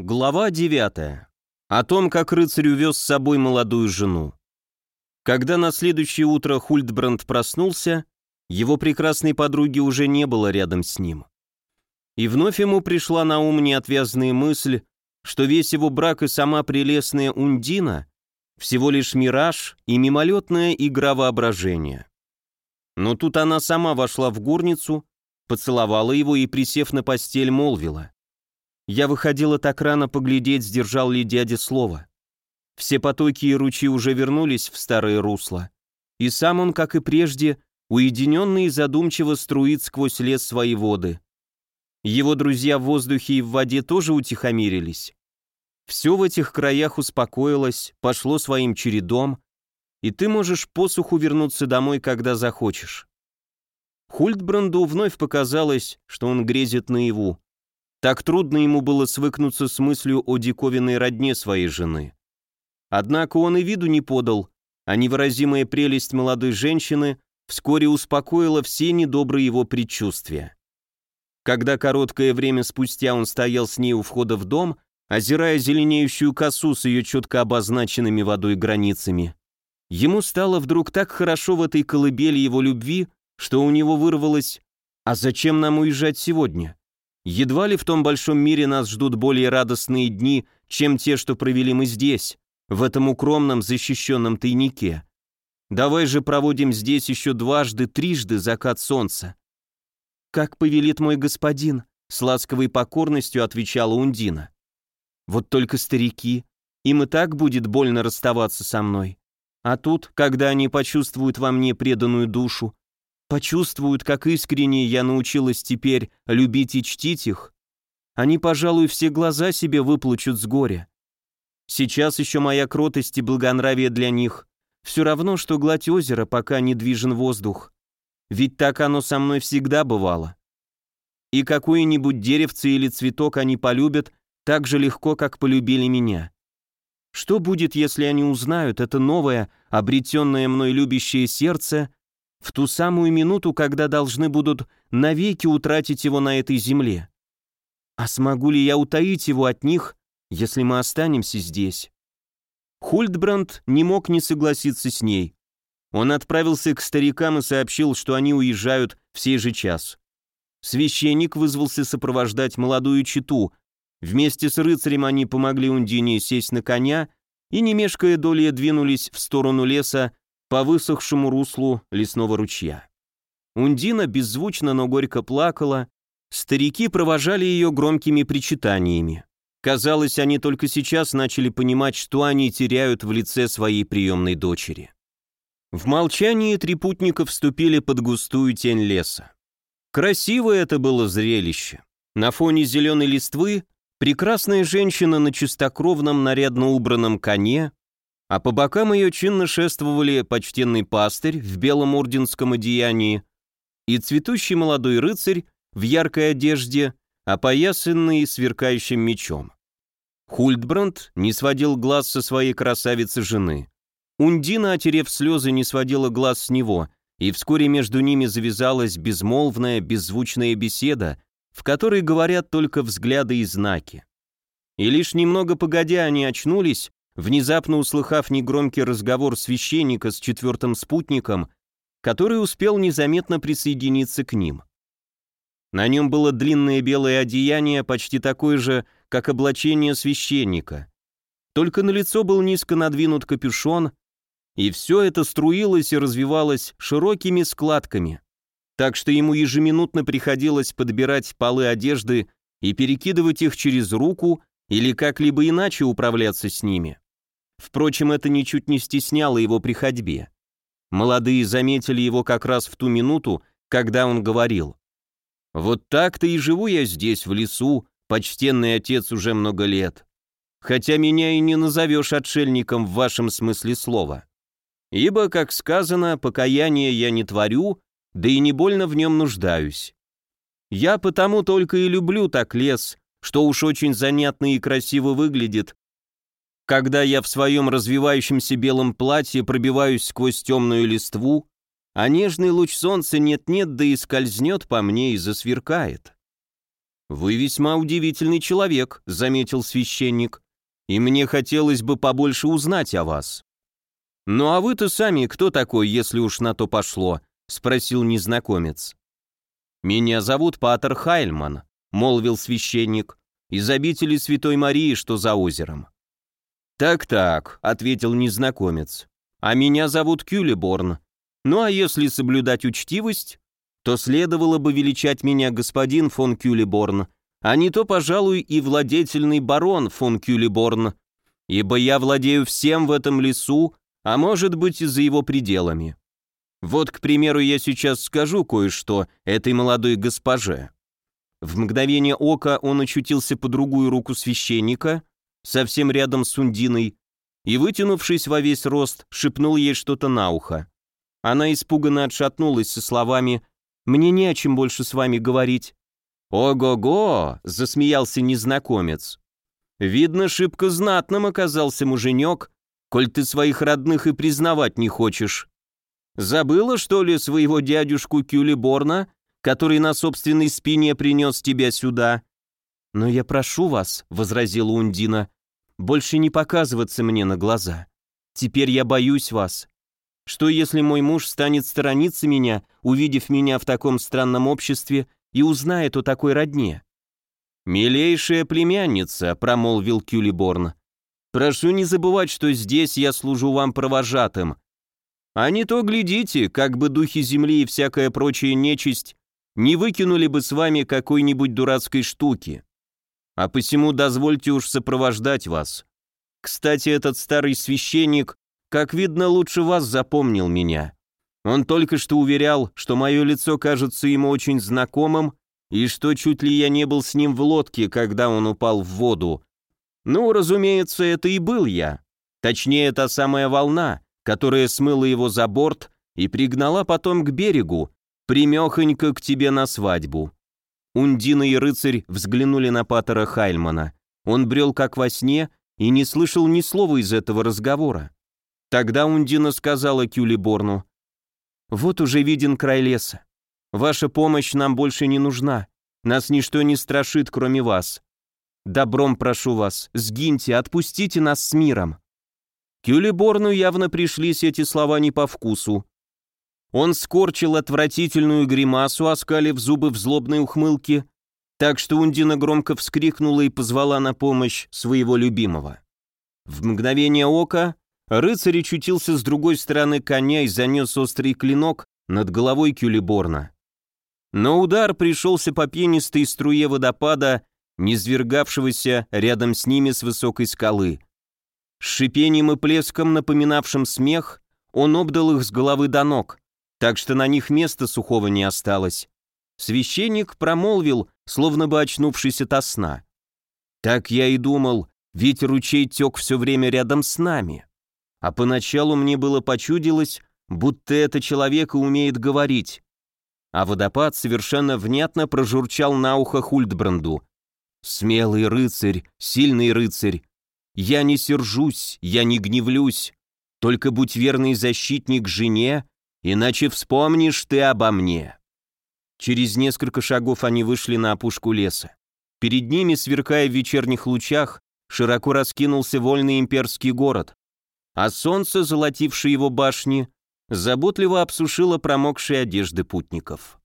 Глава 9. О том, как рыцарь увез с собой молодую жену. Когда на следующее утро Хультбранд проснулся, его прекрасной подруги уже не было рядом с ним. И вновь ему пришла на ум неотвязная мысль, что весь его брак и сама прелестная Ундина всего лишь мираж и мимолетная игра воображения. Но тут она сама вошла в горницу, поцеловала его и, присев на постель, молвила. Я выходила так рано поглядеть, сдержал ли дядя слово. Все потоки и ручьи уже вернулись в старое русло. И сам он, как и прежде, уединенный и задумчиво струит сквозь лес свои воды. Его друзья в воздухе и в воде тоже утихомирились. Все в этих краях успокоилось, пошло своим чередом, и ты можешь посуху вернуться домой, когда захочешь. Хультбранду вновь показалось, что он грезит наяву. Так трудно ему было свыкнуться с мыслью о диковинной родне своей жены. Однако он и виду не подал, а невыразимая прелесть молодой женщины вскоре успокоила все недобрые его предчувствия. Когда короткое время спустя он стоял с ней у входа в дом, озирая зеленеющую косу с ее четко обозначенными водой границами, ему стало вдруг так хорошо в этой колыбели его любви, что у него вырвалось «А зачем нам уезжать сегодня?» Едва ли в том большом мире нас ждут более радостные дни, чем те, что провели мы здесь, в этом укромном защищенном тайнике. Давай же проводим здесь еще дважды, трижды закат солнца. Как повелит мой господин, с ласковой покорностью отвечала Ундина. Вот только старики, им и так будет больно расставаться со мной. А тут, когда они почувствуют во мне преданную душу, почувствуют, как искренне я научилась теперь любить и чтить их, они, пожалуй, все глаза себе выплачут с горя. Сейчас еще моя кротость и благонравие для них все равно, что гладь озера, пока не движен воздух. Ведь так оно со мной всегда бывало. И какое-нибудь деревце или цветок они полюбят так же легко, как полюбили меня. Что будет, если они узнают это новое, обретенное мной любящее сердце в ту самую минуту, когда должны будут навеки утратить его на этой земле. А смогу ли я утаить его от них, если мы останемся здесь? Хультбранд не мог не согласиться с ней. Он отправился к старикам и сообщил, что они уезжают в сей же час. Священник вызвался сопровождать молодую читу. Вместе с рыцарем они помогли Ундине сесть на коня и, не мешкая доли, двинулись в сторону леса, по высохшему руслу лесного ручья. Ундина беззвучно, но горько плакала, старики провожали ее громкими причитаниями. Казалось, они только сейчас начали понимать, что они теряют в лице своей приемной дочери. В молчании три путника вступили под густую тень леса. Красивое это было зрелище. На фоне зеленой листвы прекрасная женщина на чистокровном нарядно убранном коне а по бокам ее чинно шествовали почтенный пастырь в белом орденском одеянии и цветущий молодой рыцарь в яркой одежде, опоясанный сверкающим мечом. Хультбранд не сводил глаз со своей красавицы жены. Ундина, отерев слезы, не сводила глаз с него, и вскоре между ними завязалась безмолвная, беззвучная беседа, в которой говорят только взгляды и знаки. И лишь немного погодя они очнулись внезапно услыхав негромкий разговор священника с четвертым спутником, который успел незаметно присоединиться к ним. На нем было длинное белое одеяние, почти такое же, как облачение священника. Только на лицо был низко надвинут капюшон, и все это струилось и развивалось широкими складками, так что ему ежеминутно приходилось подбирать полы одежды и перекидывать их через руку или как-либо иначе управляться с ними. Впрочем, это ничуть не стесняло его при ходьбе. Молодые заметили его как раз в ту минуту, когда он говорил. «Вот так-то и живу я здесь, в лесу, почтенный отец уже много лет. Хотя меня и не назовешь отшельником в вашем смысле слова. Ибо, как сказано, покаяния я не творю, да и не больно в нем нуждаюсь. Я потому только и люблю так лес, что уж очень занятно и красиво выглядит, когда я в своем развивающемся белом платье пробиваюсь сквозь темную листву, а нежный луч солнца нет-нет, да и скользнет по мне и засверкает. «Вы весьма удивительный человек», — заметил священник, «и мне хотелось бы побольше узнать о вас». «Ну а вы-то сами кто такой, если уж на то пошло?» — спросил незнакомец. «Меня зовут Патер Хайльман», — молвил священник, «из обители Святой Марии, что за озером». «Так-так», — ответил незнакомец, «а меня зовут Кюлеборн. Ну а если соблюдать учтивость, то следовало бы величать меня господин фон Кюлеборн, а не то, пожалуй, и владетельный барон фон Кюлеборн, ибо я владею всем в этом лесу, а может быть и за его пределами. Вот, к примеру, я сейчас скажу кое-что этой молодой госпоже». В мгновение ока он очутился по другую руку священника, совсем рядом с Ундиной, и, вытянувшись во весь рост, шепнул ей что-то на ухо. Она испуганно отшатнулась со словами мне не о чем больше с вами говорить». «Ого-го!» — засмеялся незнакомец. «Видно, шибко знатным оказался муженек, коль ты своих родных и признавать не хочешь. Забыла, что ли, своего дядюшку Кюлиборна, который на собственной спине принес тебя сюда?» «Но я прошу вас», — возразила Ундина, — «больше не показываться мне на глаза. Теперь я боюсь вас. Что если мой муж станет сторониться меня, увидев меня в таком странном обществе, и узнает о такой родне?» «Милейшая племянница», — промолвил Кюлиборн, — «прошу не забывать, что здесь я служу вам провожатым. А не то, глядите, как бы духи земли и всякая прочая нечисть не выкинули бы с вами какой-нибудь дурацкой штуки. А посему дозвольте уж сопровождать вас. Кстати, этот старый священник как видно, лучше вас запомнил меня. Он только что уверял, что мое лицо кажется ему очень знакомым, и что чуть ли я не был с ним в лодке, когда он упал в воду. Ну, разумеется, это и был я. Точнее, та самая волна, которая смыла его за борт и пригнала потом к берегу, примехонько к тебе на свадьбу. Ундина и рыцарь взглянули на Паттера Хайльмана. Он брел как во сне и не слышал ни слова из этого разговора. Тогда Ундина сказала Кюлиборну, «Вот уже виден край леса. Ваша помощь нам больше не нужна. Нас ничто не страшит, кроме вас. Добром прошу вас, сгиньте, отпустите нас с миром». Кюлиборну явно пришлись эти слова не по вкусу. Он скорчил отвратительную гримасу, оскалив зубы в злобной ухмылке, так что Ундина громко вскрикнула и позвала на помощь своего любимого. В мгновение ока Рыцарь очутился с другой стороны коня и занес острый клинок над головой Кюлиборна. Но удар пришелся по пенистой струе водопада, низвергавшегося рядом с ними с высокой скалы. С шипением и плеском, напоминавшим смех, он обдал их с головы до ног, так что на них места сухого не осталось. Священник промолвил, словно бы очнувшись ото сна. «Так я и думал, ведь ручей тек все время рядом с нами» а поначалу мне было почудилось, будто это человек и умеет говорить. А водопад совершенно внятно прожурчал на ухо Хульдбранду. «Смелый рыцарь, сильный рыцарь, я не сержусь, я не гневлюсь, только будь верный защитник жене, иначе вспомнишь ты обо мне». Через несколько шагов они вышли на опушку леса. Перед ними, сверкая в вечерних лучах, широко раскинулся вольный имперский город, а солнце, золотившее его башни, заботливо обсушило промокшие одежды путников.